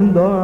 dar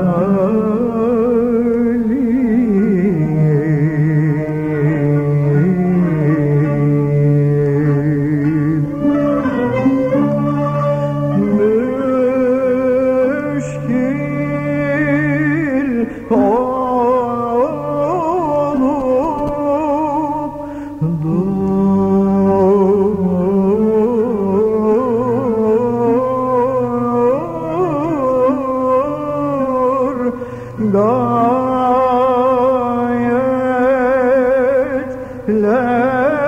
Amen.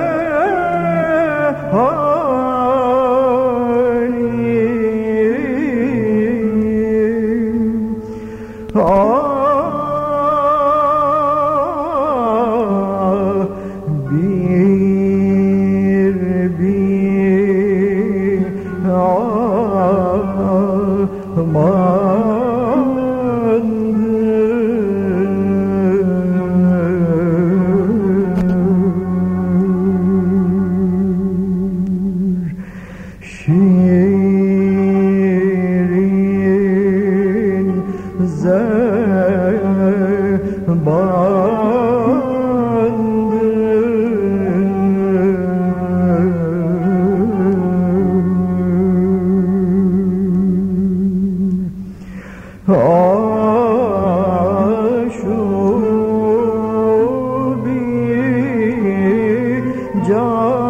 আশুবি যা